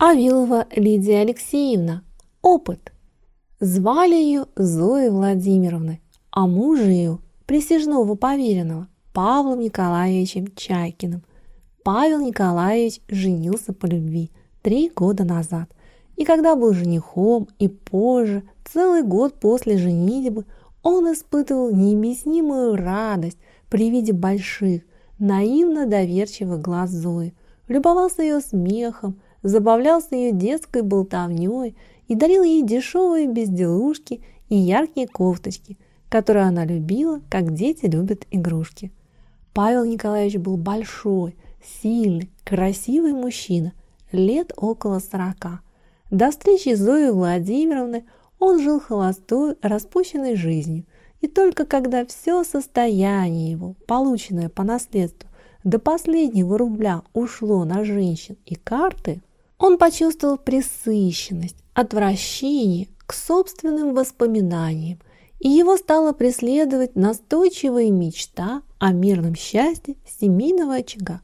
Авилова Лидия Алексеевна. Опыт. Звали ее Зоей Владимировной, а мужа ее, присяжного поверенного, Павлом Николаевичем Чайкиным. Павел Николаевич женился по любви три года назад. И когда был женихом, и позже, целый год после женитьбы, он испытывал необъяснимую радость при виде больших, наивно доверчивых глаз Зои, любовался ее смехом, забавлялся ее детской болтовней и дарил ей дешевые безделушки и яркие кофточки, которые она любила, как дети любят игрушки. Павел Николаевич был большой, сильный, красивый мужчина, лет около сорока. До встречи с Зоей Владимировной он жил холостой, распущенной жизнью, и только когда все состояние его, полученное по наследству, до последнего рубля ушло на женщин и карты, он почувствовал пресыщенность, отвращение к собственным воспоминаниям, и его стала преследовать настойчивая мечта о мирном счастье семейного очага.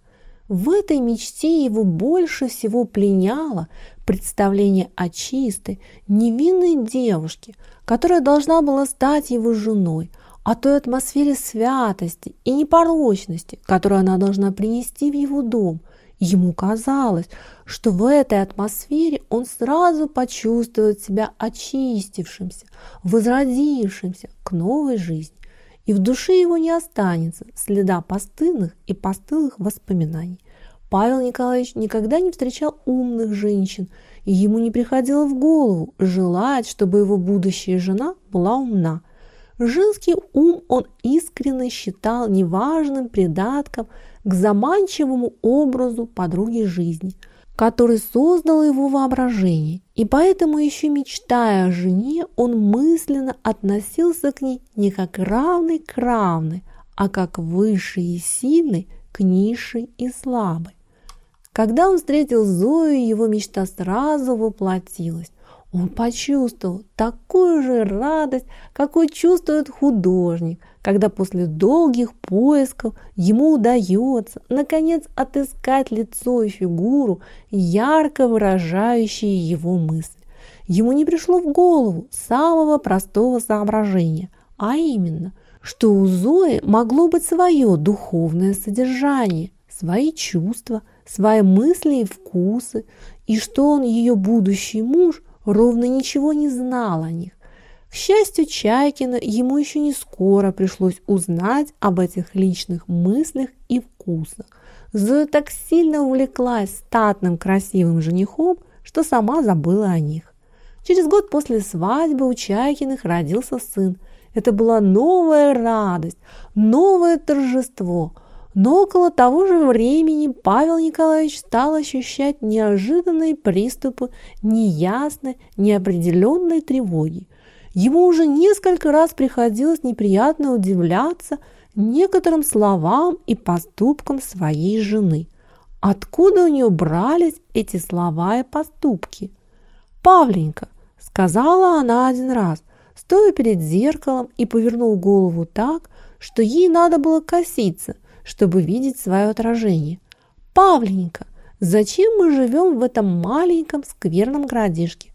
В этой мечте его больше всего пленяло представление о чистой, невинной девушке, которая должна была стать его женой, о той атмосфере святости и непорочности, которую она должна принести в его дом – Ему казалось, что в этой атмосфере он сразу почувствует себя очистившимся, возродившимся к новой жизни, и в душе его не останется следа постылых и постылых воспоминаний. Павел Николаевич никогда не встречал умных женщин, и ему не приходило в голову желать, чтобы его будущая жена была умна. Женский ум он искренне считал неважным придатком к заманчивому образу подруги жизни, который создал его воображение, и поэтому еще мечтая о жене, он мысленно относился к ней не как равный к равной, а как высший и сильный к низшей и слабой. Когда он встретил Зою, его мечта сразу воплотилась. Он почувствовал такую же радость, какой чувствует художник, когда после долгих поисков ему удается, наконец, отыскать лицо и фигуру, ярко выражающие его мысль. Ему не пришло в голову самого простого соображения, а именно, что у Зои могло быть свое духовное содержание, свои чувства, свои мысли и вкусы, и что он, ее будущий муж – ровно ничего не знал о них. К счастью Чайкина, ему еще не скоро пришлось узнать об этих личных мыслях и вкусах. Зоя так сильно увлеклась статным красивым женихом, что сама забыла о них. Через год после свадьбы у Чайкиных родился сын. Это была новая радость, новое торжество – но около того же времени Павел Николаевич стал ощущать неожиданные приступы неясной, неопределенной тревоги. Ему уже несколько раз приходилось неприятно удивляться некоторым словам и поступкам своей жены. Откуда у нее брались эти слова и поступки? «Павленька», — сказала она один раз, стоя перед зеркалом и повернул голову так, что ей надо было коситься, чтобы видеть свое отражение. «Павленька, зачем мы живем в этом маленьком скверном городишке?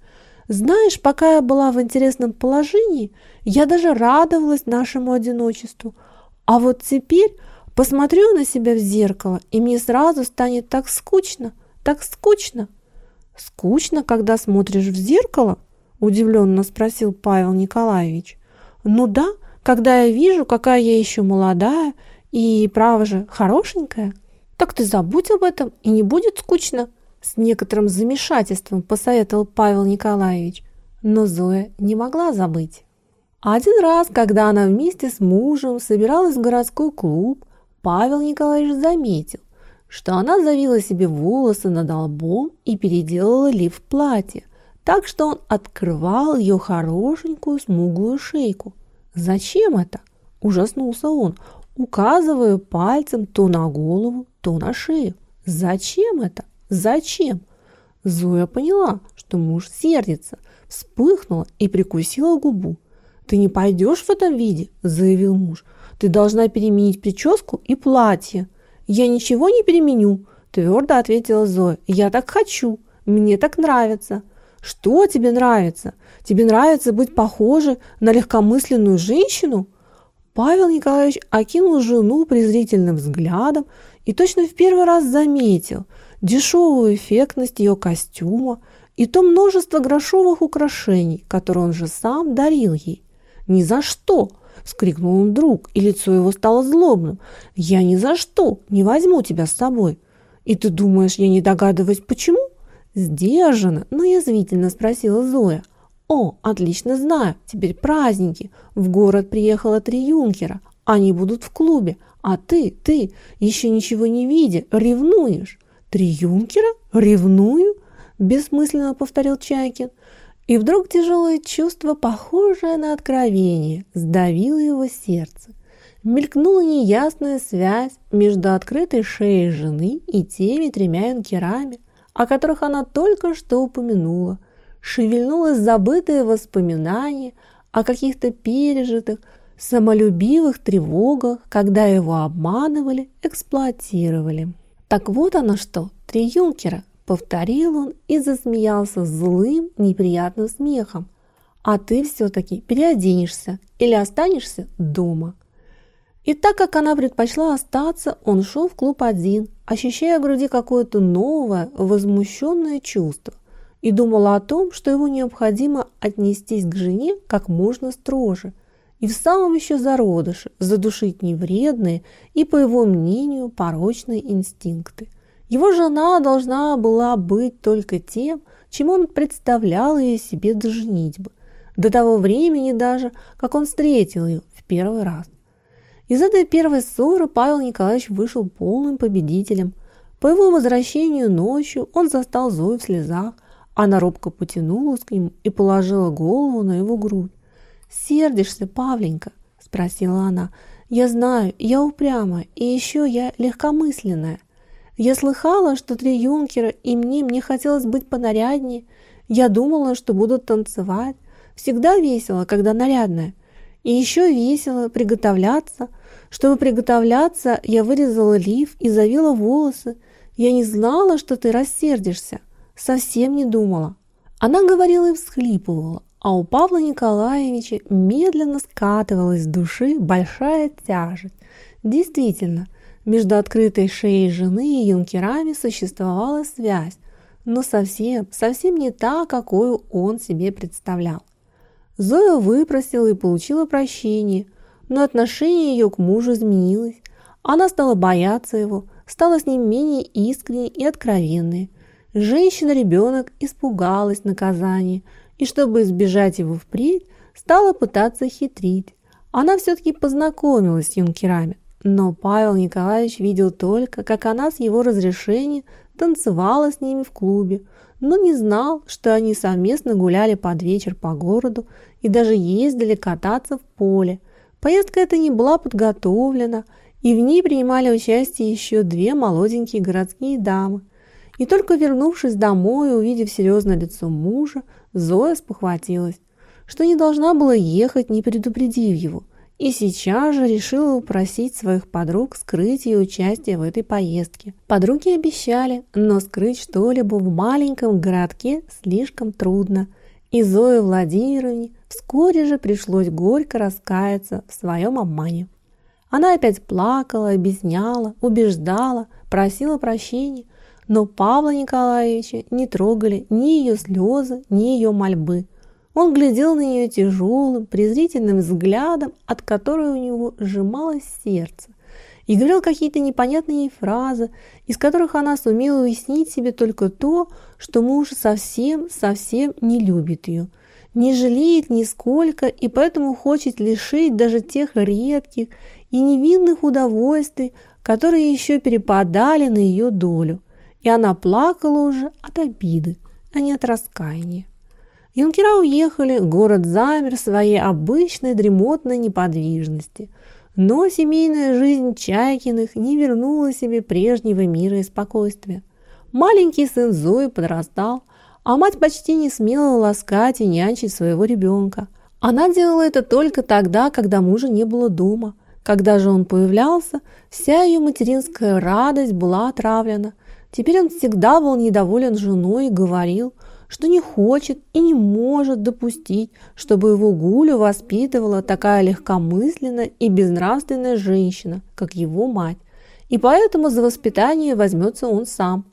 Знаешь, пока я была в интересном положении, я даже радовалась нашему одиночеству. А вот теперь посмотрю на себя в зеркало, и мне сразу станет так скучно, так скучно». «Скучно, когда смотришь в зеркало?» – удивленно спросил Павел Николаевич. «Ну да, когда я вижу, какая я еще молодая и, право же, хорошенькая. Так ты забудь об этом, и не будет скучно. С некоторым замешательством посоветовал Павел Николаевич. Но Зоя не могла забыть. Один раз, когда она вместе с мужем собиралась в городской клуб, Павел Николаевич заметил, что она завила себе волосы над лбом и переделала лиф платье, так что он открывал ее хорошенькую смуглую шейку. «Зачем это?» – ужаснулся он. Указываю пальцем то на голову, то на шею. Зачем это? Зачем? Зоя поняла, что муж сердится, вспыхнула и прикусила губу. «Ты не пойдешь в этом виде», – заявил муж. «Ты должна переменить прическу и платье». «Я ничего не переменю», – твердо ответила Зоя. «Я так хочу. мне так нравится». «Что тебе нравится? Тебе нравится быть похожей на легкомысленную женщину?» Павел Николаевич окинул жену презрительным взглядом и точно в первый раз заметил дешевую эффектность ее костюма и то множество грошовых украшений, которые он же сам дарил ей. «Ни за что!» – вскрикнул он вдруг, и лицо его стало злобным. «Я ни за что не возьму тебя с собой!» «И ты думаешь, я не догадываюсь, почему?» Сдержанно, но язвительно спросила Зоя. «О, отлично знаю, теперь праздники. В город приехало три юнкера. Они будут в клубе. А ты, ты, еще ничего не видя, ревнуешь». «Три юнкера? Ревную?» Бессмысленно повторил Чайкин. И вдруг тяжелое чувство, похожее на откровение, сдавило его сердце. Мелькнула неясная связь между открытой шеей жены и теми тремя юнкерами, о которых она только что упомянула – шевельнулось забытое воспоминание о каких-то пережитых, самолюбивых тревогах, когда его обманывали, эксплуатировали. Так вот оно что, три юнкера, повторил он и засмеялся злым, неприятным смехом. А ты все-таки переоденешься или останешься дома. И так как она предпочла остаться, он шел в клуб один, ощущая в груди какое-то новое, возмущенное чувство – и думала о том, что его необходимо отнестись к жене как можно строже и в самом еще зародыше задушить невредные и, по его мнению, порочные инстинкты. Его жена должна была быть только тем, чем он представлял ее себе до женитьбы, до того времени даже, как он встретил ее в первый раз. Из этой первой ссоры Павел Николаевич вышел полным победителем. По его возвращению ночью он застал Зою в слезах, она робко потянулась к нему и положила голову на его грудь. «Сердишься, Павленька?» – спросила она. «Я знаю, я упрямая, и еще я легкомысленная. Я слыхала, что три юнкера, и мне, мне хотелось быть понаряднее. Я думала, что буду танцевать. Всегда весело, когда нарядная. И еще весело приготовляться. Чтобы приготовляться, я вырезала лиф и завила волосы. Я не знала, что ты рассердишься совсем не думала. Она говорила и всхлипывала, а у Павла Николаевича медленно скатывалась с души большая тяжесть. Действительно, между открытой шеей жены и юнкерами существовала связь, но совсем, совсем не та, какую он себе представлял. Зоя выпросила и получила прощение, но отношение ее к мужу изменилось. Она стала бояться его, стала с ним менее искренней и откровенной. Женщина-ребенок испугалась наказания и, чтобы избежать его впредь, стала пытаться хитрить. Она все-таки познакомилась с юнкерами, но Павел Николаевич видел только, как она с его разрешения танцевала с ними в клубе, но не знал, что они совместно гуляли под вечер по городу и даже ездили кататься в поле. Поездка эта не была подготовлена, и в ней принимали участие еще две молоденькие городские дамы. И только вернувшись домой и увидев серьезное лицо мужа, Зоя спохватилась, что не должна была ехать, не предупредив его, и сейчас же решила упросить своих подруг скрыть ее участие в этой поездке. Подруги обещали, но скрыть что-либо в маленьком городке слишком трудно, и Зое Владимировне вскоре же пришлось горько раскаяться в своем обмане. Она опять плакала, объясняла, убеждала, просила прощения, но Павла Николаевича не трогали ни ее слезы, ни ее мольбы. Он глядел на нее тяжелым, презрительным взглядом, от которого у него сжималось сердце, и говорил какие-то непонятные ей фразы, из которых она сумела уяснить себе только то, что муж совсем-совсем не любит ее, не жалеет нисколько и поэтому хочет лишить даже тех редких и невинных удовольствий, которые еще перепадали на ее долю и она плакала уже от обиды, а не от раскаяния. Юнкера уехали, город замер в своей обычной дремотной неподвижности, но семейная жизнь Чайкиных не вернула себе прежнего мира и спокойствия. Маленький сын Зои подрастал, а мать почти не смела ласкать и нянчить своего ребенка. Она делала это только тогда, когда мужа не было дома. Когда же он появлялся, вся ее материнская радость была отравлена – Теперь он всегда был недоволен женой и говорил, что не хочет и не может допустить, чтобы его Гулю воспитывала такая легкомысленная и безнравственная женщина, как его мать, и поэтому за воспитание возьмется он сам.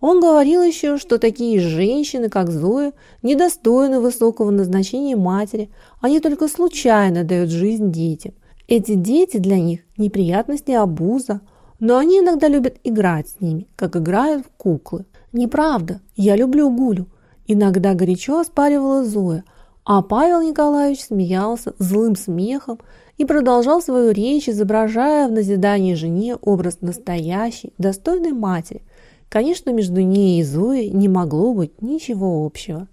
Он говорил еще, что такие женщины, как Зоя, недостойны высокого назначения матери, они только случайно дают жизнь детям. Эти дети для них неприятности обуза, но они иногда любят играть с ними, как играют в куклы. Неправда, я люблю Гулю. Иногда горячо оспаривала Зоя, а Павел Николаевич смеялся злым смехом и продолжал свою речь, изображая в назидании жене образ настоящей, достойной матери – Конечно, между ней и Зоей не могло быть ничего общего.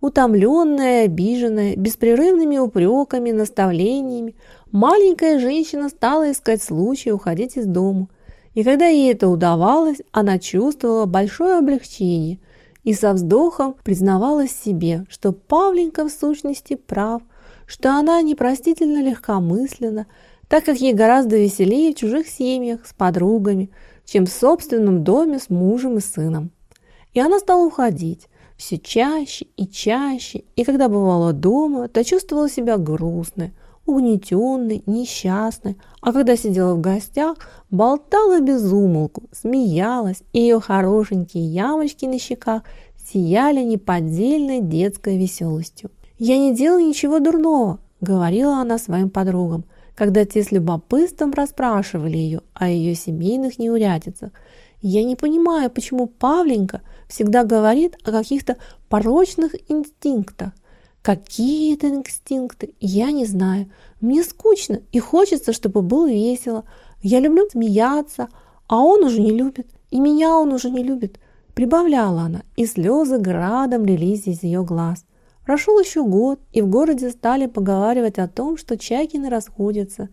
Утомленная, обиженная, беспрерывными упреками, наставлениями, маленькая женщина стала искать случай уходить из дома. И когда ей это удавалось, она чувствовала большое облегчение и со вздохом признавалась себе, что Павленька в сущности прав, что она непростительно легкомысленна, так как ей гораздо веселее в чужих семьях, с подругами, чем в собственном доме с мужем и сыном. И она стала уходить все чаще и чаще, и когда бывала дома, то чувствовала себя грустной, угнетенной, несчастной, а когда сидела в гостях, болтала без умолку, смеялась, и ее хорошенькие ямочки на щеках сияли неподдельной детской веселостью. «Я не делаю ничего дурного», — говорила она своим подругам, — когда те с любопытством расспрашивали ее о ее семейных неурядицах. Я не понимаю, почему Павленька всегда говорит о каких-то порочных инстинктах. Какие это инстинкты, я не знаю. Мне скучно и хочется, чтобы было весело. Я люблю смеяться, а он уже не любит. И меня он уже не любит. Прибавляла она, и слезы градом лились из ее глаз. Прошел еще год, и в городе стали поговаривать о том, что Чайкины расходятся.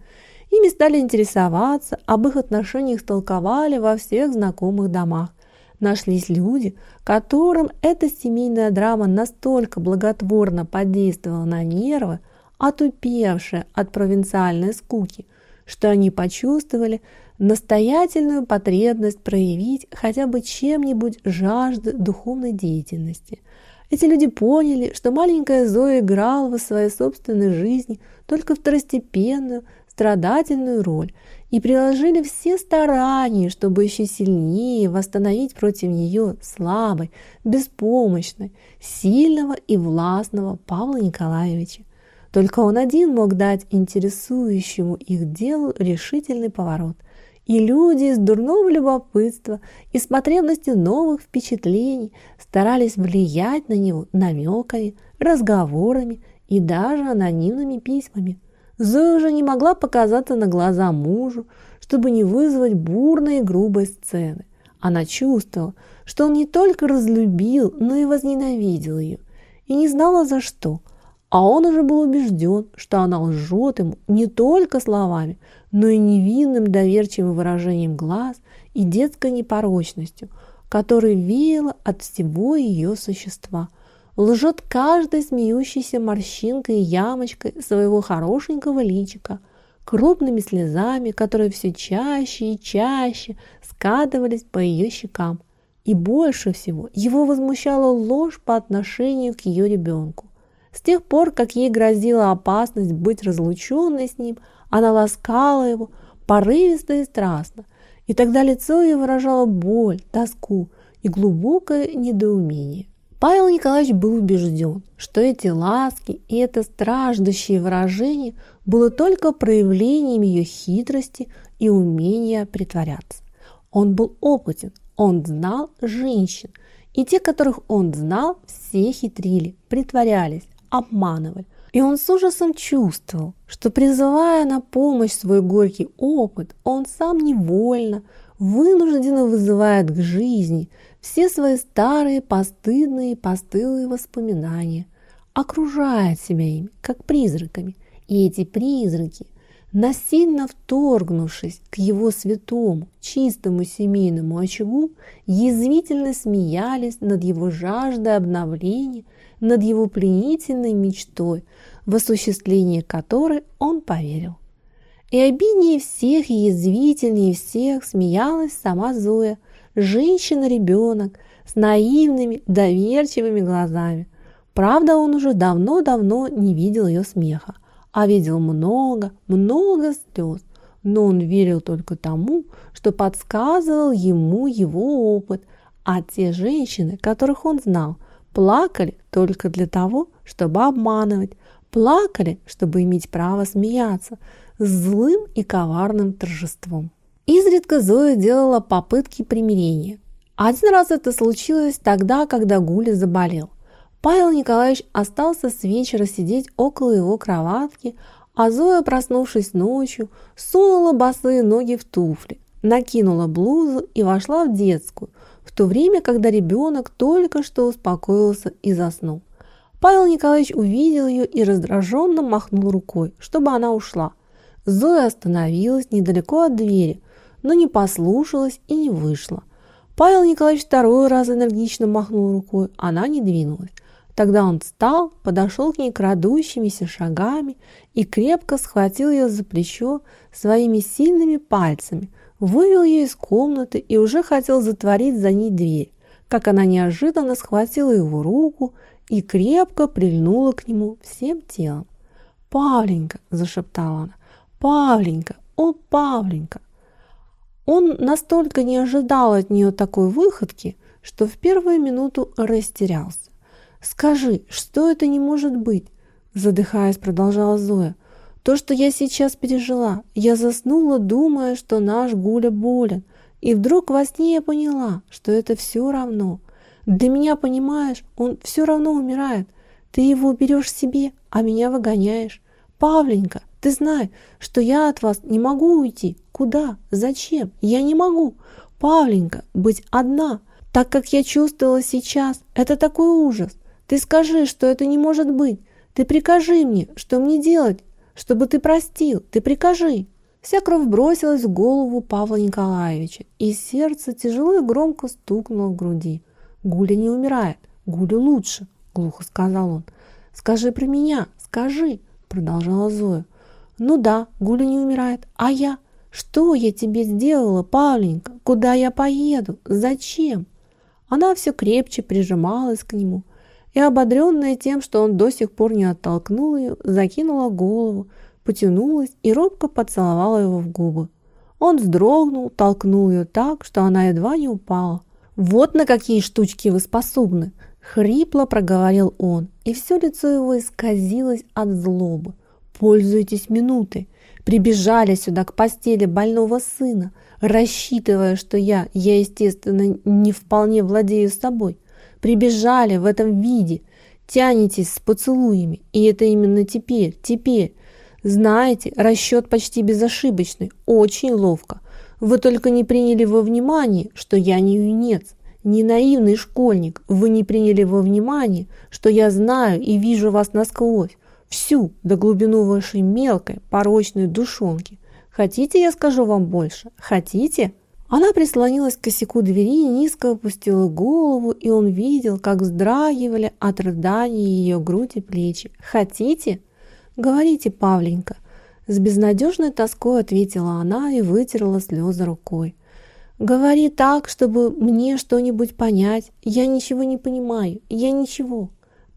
Ими стали интересоваться, об их отношениях толковали во всех знакомых домах. Нашлись люди, которым эта семейная драма настолько благотворно подействовала на нервы, отупевшие от провинциальной скуки, что они почувствовали настоятельную потребность проявить хотя бы чем-нибудь жажды духовной деятельности – эти люди поняли, что маленькая Зоя играла в своей собственной жизни только второстепенную, страдательную роль и приложили все старания, чтобы еще сильнее восстановить против нее слабой, беспомощной, сильного и властного Павла Николаевича. Только он один мог дать интересующему их делу решительный поворот – и люди из дурного любопытства и с потребностью новых впечатлений старались влиять на него намеками, разговорами и даже анонимными письмами. Зоя уже не могла показаться на глаза мужу, чтобы не вызвать бурной и грубой сцены. Она чувствовала, что он не только разлюбил, но и возненавидел ее, и не знала за что – а он уже был убежден, что она лжет ему не только словами, но и невинным доверчивым выражением глаз и детской непорочностью, которой веяло от всего ее существа. Лжет каждой смеющейся морщинкой и ямочкой своего хорошенького личика, крупными слезами, которые все чаще и чаще скатывались по ее щекам. И больше всего его возмущала ложь по отношению к ее ребенку. С тех пор, как ей грозила опасность быть разлученной с ним, она ласкала его порывисто и страстно, и тогда лицо ее выражало боль, тоску и глубокое недоумение. Павел Николаевич был убежден, что эти ласки и это страждущее выражение было только проявлением ее хитрости и умения притворяться. Он был опытен, он знал женщин, и те, которых он знал, все хитрили, притворялись, обманывали. И он с ужасом чувствовал, что призывая на помощь свой горький опыт, он сам невольно, вынужденно вызывает к жизни все свои старые постыдные постылые воспоминания, окружает себя ими, как призраками. И эти призраки, насильно вторгнувшись к его святому, чистому семейному очагу, язвительно смеялись над его жаждой обновления над его пленительной мечтой, в осуществление которой он поверил. И обиднее всех и язвительнее всех смеялась сама Зоя, Женщина-ребенок с наивными, доверчивыми глазами. Правда, он уже давно-давно не видел ее смеха, а видел много, много слез. Но он верил только тому, что подсказывал ему его опыт, а те женщины, которых он знал, плакали только для того, чтобы обманывать, плакали, чтобы иметь право смеяться с злым и коварным торжеством. Изредка Зоя делала попытки примирения. Один раз это случилось тогда, когда Гуля заболел. Павел Николаевич остался с вечера сидеть около его кроватки, а Зоя, проснувшись ночью, сунула босые ноги в туфли, накинула блузу и вошла в детскую, в то время, когда ребенок только что успокоился и заснул. Павел Николаевич увидел ее и раздраженно махнул рукой, чтобы она ушла. Зоя остановилась недалеко от двери, но не послушалась и не вышла. Павел Николаевич второй раз энергично махнул рукой, она не двинулась. Тогда он встал, подошел к ней крадущимися шагами и крепко схватил ее за плечо своими сильными пальцами, вывел ее из комнаты и уже хотел затворить за ней дверь, как она неожиданно схватила его руку и крепко прильнула к нему всем телом. «Павленька!» – зашептала она. «Павленька! О, Павленька!» Он настолько не ожидал от нее такой выходки, что в первую минуту растерялся. «Скажи, что это не может быть?» Задыхаясь, продолжала Зоя. «То, что я сейчас пережила, я заснула, думая, что наш Гуля болен, и вдруг во сне я поняла, что это все равно. Для меня, понимаешь, он все равно умирает. Ты его берешь себе, а меня выгоняешь. Павленька, ты знаешь, что я от вас не могу уйти. Куда? Зачем? Я не могу. Павленька, быть одна, так как я чувствовала сейчас. Это такой ужас. Ты скажи, что это не может быть. Ты прикажи мне, что мне делать, чтобы ты простил. Ты прикажи. Вся кровь бросилась в голову Павла Николаевича, и сердце тяжело и громко стукнуло в груди. Гуля не умирает, Гуля лучше, глухо сказал он. Скажи про меня, скажи, продолжала Зоя. Ну да, Гуля не умирает, а я? Что я тебе сделала, Павленька? Куда я поеду? Зачем? Она все крепче прижималась к нему и, ободренная тем, что он до сих пор не оттолкнул ее, закинула голову, потянулась и робко поцеловала его в губы. Он вздрогнул, толкнул ее так, что она едва не упала. «Вот на какие штучки вы способны!» Хрипло проговорил он, и все лицо его исказилось от злобы. «Пользуйтесь минутой!» Прибежали сюда к постели больного сына, рассчитывая, что я, я, естественно, не вполне владею собой. Прибежали в этом виде, тянетесь с поцелуями, и это именно теперь, теперь. Знаете, расчет почти безошибочный, очень ловко. Вы только не приняли во внимание, что я не юнец, не наивный школьник. Вы не приняли во внимание, что я знаю и вижу вас насквозь, всю до глубину вашей мелкой, порочной душонки. Хотите, я скажу вам больше? Хотите?» Она прислонилась к косяку двери низко опустила голову, и он видел, как вздрагивали от рыдания ее грудь и плечи. «Хотите?» «Говорите, Павленька!» С безнадежной тоской ответила она и вытерла слезы рукой. «Говори так, чтобы мне что-нибудь понять. Я ничего не понимаю. Я ничего.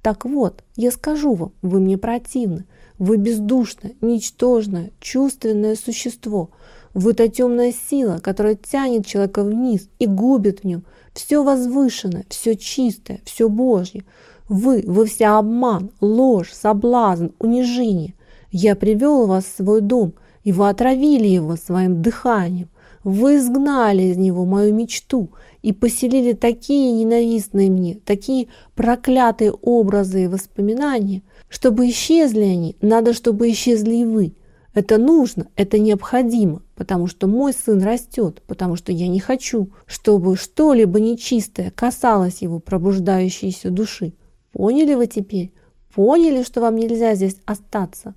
Так вот, я скажу вам, вы мне противны. Вы бездушное, ничтожное, чувственное существо. Вы та темная сила, которая тянет человека вниз и губит в нем все возвышенное, все чистое, все Божье. Вы, вы вся обман, ложь, соблазн, унижение. Я привел вас в свой дом, и вы отравили его своим дыханием. Вы изгнали из него мою мечту и поселили такие ненавистные мне, такие проклятые образы и воспоминания. Чтобы исчезли они, надо, чтобы исчезли и вы. Это нужно, это необходимо, потому что мой сын растет, потому что я не хочу, чтобы что-либо нечистое касалось его пробуждающейся души. Поняли вы теперь? Поняли, что вам нельзя здесь остаться?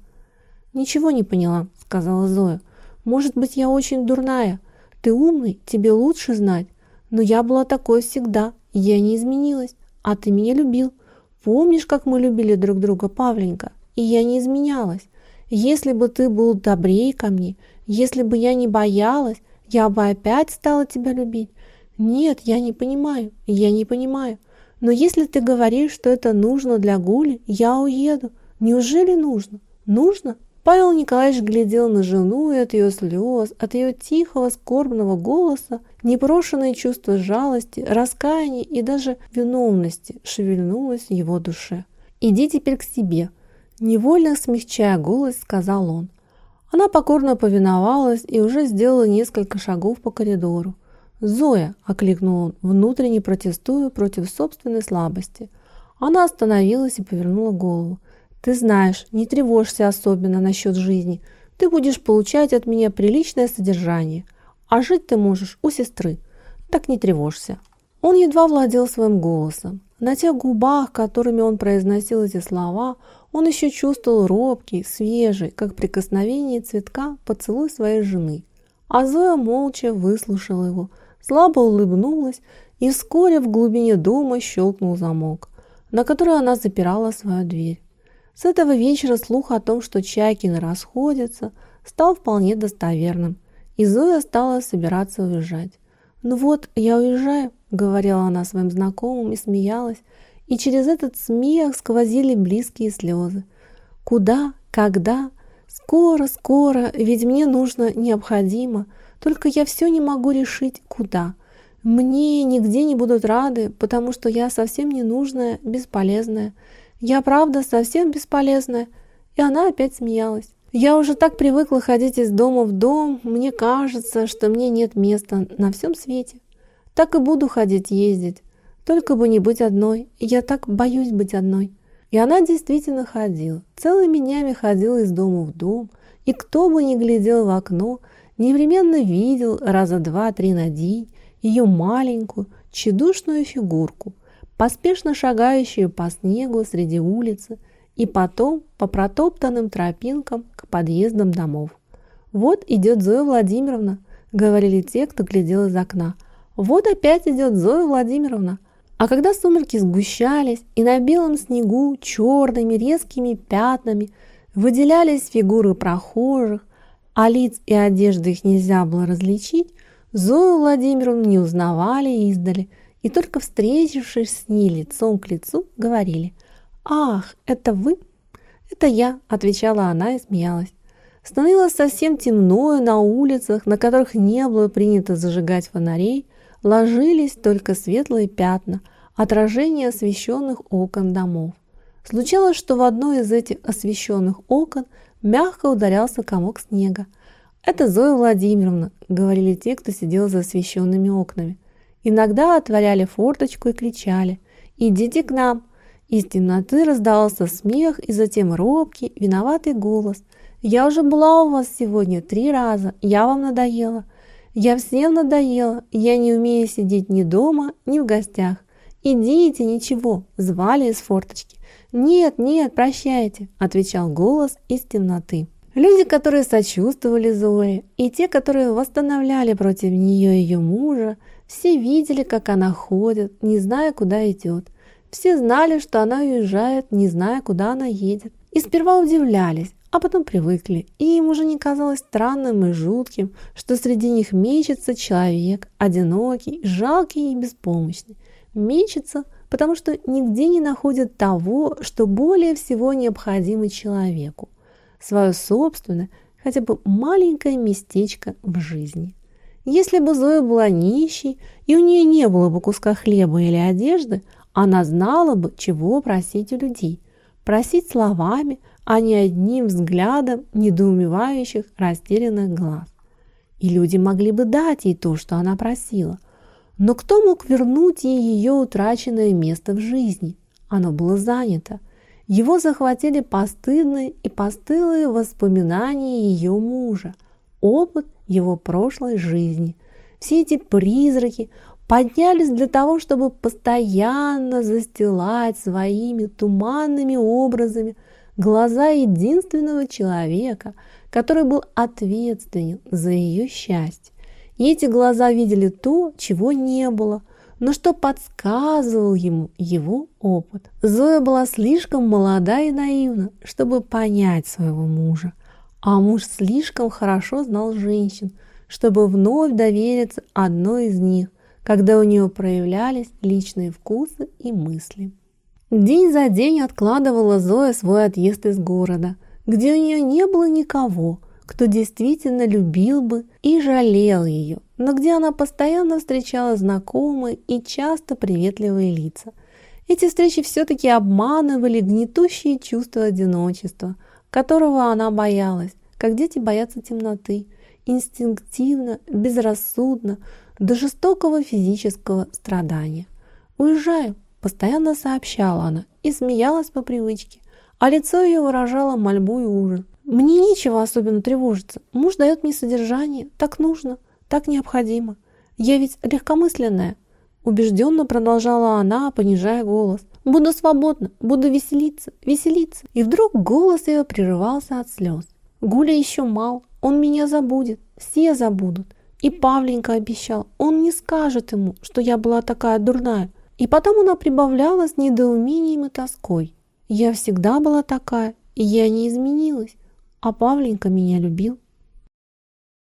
Ничего не поняла, сказала Зоя. Может быть, я очень дурная. Ты умный, тебе лучше знать. Но я была такой всегда, я не изменилась. А ты меня любил. Помнишь, как мы любили друг друга, Павленька? И я не изменялась. Если бы ты был добрее ко мне, если бы я не боялась, я бы опять стала тебя любить. «Нет, я не понимаю, я не понимаю. Но если ты говоришь, что это нужно для Гули, я уеду. Неужели нужно? Нужно?» Павел Николаевич глядел на жену, и от ее слез, от ее тихого, скорбного голоса, непрошенное чувство жалости, раскаяния и даже виновности шевельнулось в его душе. «Иди теперь к себе», – невольно смягчая голос, сказал он. Она покорно повиновалась и уже сделала несколько шагов по коридору. «Зоя!» – окликнул он, внутренне протестуя против собственной слабости. Она остановилась и повернула голову. Ты знаешь, не тревожься особенно насчет жизни. Ты будешь получать от меня приличное содержание. А жить ты можешь у сестры. Так не тревожься. Он едва владел своим голосом. На тех губах, которыми он произносил эти слова, он еще чувствовал робкий, свежий, как прикосновение цветка, поцелуй своей жены. А Зоя молча выслушала его, слабо улыбнулась, и вскоре в глубине дома щелкнул замок, на который она запирала свою дверь. С этого вечера слух о том, что Чайкины расходятся, стал вполне достоверным, и Зоя стала собираться уезжать. «Ну вот, я уезжаю», — говорила она своим знакомым и смеялась, и через этот смех сквозили близкие слезы. «Куда? Когда? Скоро, скоро, ведь мне нужно, необходимо, только я все не могу решить, куда. Мне нигде не будут рады, потому что я совсем ненужная, бесполезная. Я, правда, совсем бесполезная. И она опять смеялась. Я уже так привыкла ходить из дома в дом, мне кажется, что мне нет места на всем свете. Так и буду ходить, ездить. Только бы не быть одной. Я так боюсь быть одной. И она действительно ходила. Целыми днями ходила из дома в дом. И кто бы ни глядел в окно, непременно видел раза два-три на день ее маленькую, тщедушную фигурку, поспешно шагающую по снегу среди улицы и потом по протоптанным тропинкам к подъездам домов. «Вот идет Зоя Владимировна», — говорили те, кто глядел из окна. «Вот опять идет Зоя Владимировна». А когда сумерки сгущались, и на белом снегу черными резкими пятнами выделялись фигуры прохожих, а лиц и одежды их нельзя было различить, Зою Владимировну не узнавали издали – и только встретившись с ней лицом к лицу, говорили «Ах, это вы?» «Это я», — отвечала она и смеялась. Становилось совсем темно, и на улицах, на которых не было принято зажигать фонарей, ложились только светлые пятна, отражения освещенных окон домов. Случалось, что в одно из этих освещенных окон мягко ударялся комок снега. «Это Зоя Владимировна», — говорили те, кто сидел за освещенными окнами. Иногда отворяли форточку и кричали «Идите к нам!». Из темноты раздался смех и затем робкий, виноватый голос. «Я уже была у вас сегодня три раза, я вам надоела. Я всем надоела, я не умею сидеть ни дома, ни в гостях. Идите, ничего!» – звали из форточки. «Нет, нет, прощайте!» – отвечал голос из темноты. Люди, которые сочувствовали Зое, и те, которые восстанавливали против нее ее мужа, все видели, как она ходит, не зная, куда идет. Все знали, что она уезжает, не зная, куда она едет. И сперва удивлялись, а потом привыкли, и им уже не казалось странным и жутким, что среди них мечется человек, одинокий, жалкий и беспомощный. Мечется, потому что нигде не находит того, что более всего необходимо человеку. Свое собственное, хотя бы маленькое местечко в жизни. Если бы Зоя была нищей, и у нее не было бы куска хлеба или одежды, она знала бы, чего просить у людей. Просить словами, а не одним взглядом недоумевающих, растерянных глаз. И люди могли бы дать ей то, что она просила. Но кто мог вернуть ей ее утраченное место в жизни? Оно было занято. Его захватили постыдные и постылые воспоминания ее мужа, опыт его прошлой жизни. Все эти призраки поднялись для того, чтобы постоянно застилать своими туманными образами глаза единственного человека, который был ответственен за ее счастье. И эти глаза видели то, чего не было, но что подсказывал ему его опыт. Зоя была слишком молода и наивна, чтобы понять своего мужа. А муж слишком хорошо знал женщин, чтобы вновь довериться одной из них, когда у нее проявлялись личные вкусы и мысли. День за день откладывала Зоя свой отъезд из города, где у нее не было никого, кто действительно любил бы и жалел ее, но где она постоянно встречала знакомые и часто приветливые лица. Эти встречи все-таки обманывали гнетущие чувства одиночества, которого она боялась, как дети боятся темноты, инстинктивно, безрассудно, до жестокого физического страдания. «Уезжаю», – постоянно сообщала она и смеялась по привычке, а лицо ее выражало мольбу и ужас. «Мне нечего особенно тревожиться. Муж дает мне содержание. Так нужно, так необходимо. Я ведь легкомысленная». Убежденно продолжала она, понижая голос. «Буду свободна, буду веселиться, веселиться». И вдруг голос ее прерывался от слез. «Гуля еще мал, он меня забудет, все забудут. И Павленька обещал, он не скажет ему, что я была такая дурная. И потом она прибавляла с недоумением и тоской. Я всегда была такая, и я не изменилась. А Павленька меня любил.